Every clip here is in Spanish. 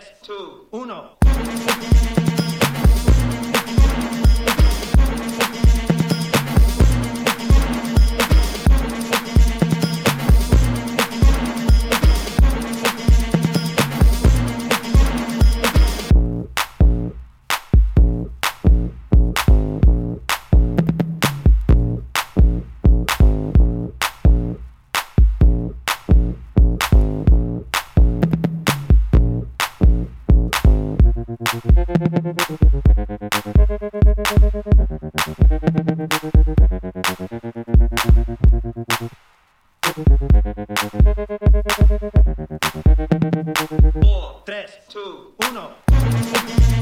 3, 2, 1. 3, 2, 1.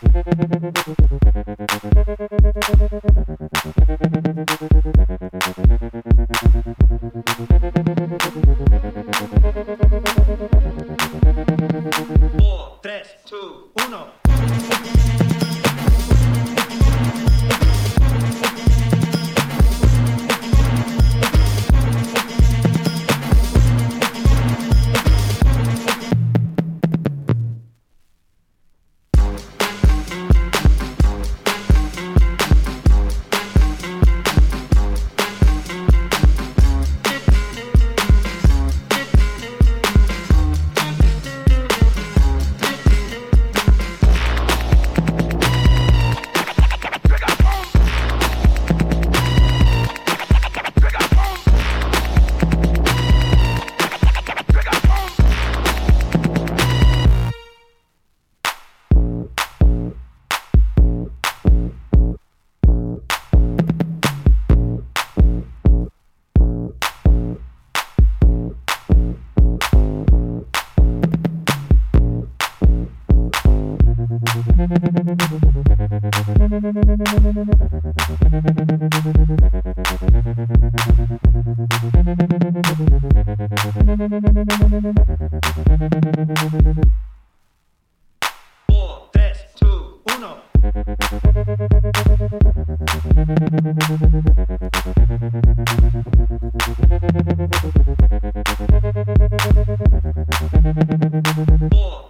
Four, 3, 2, 1.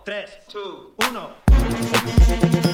3, 2, 1.